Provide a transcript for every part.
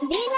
Billy.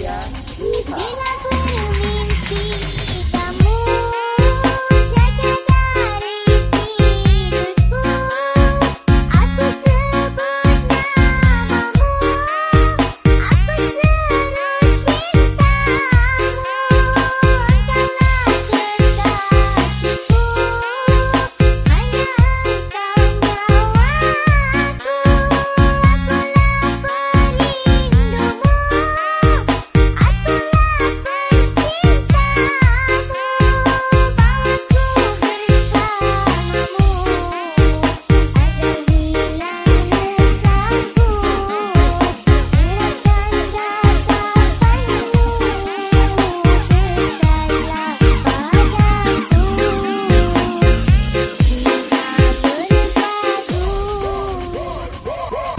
이야.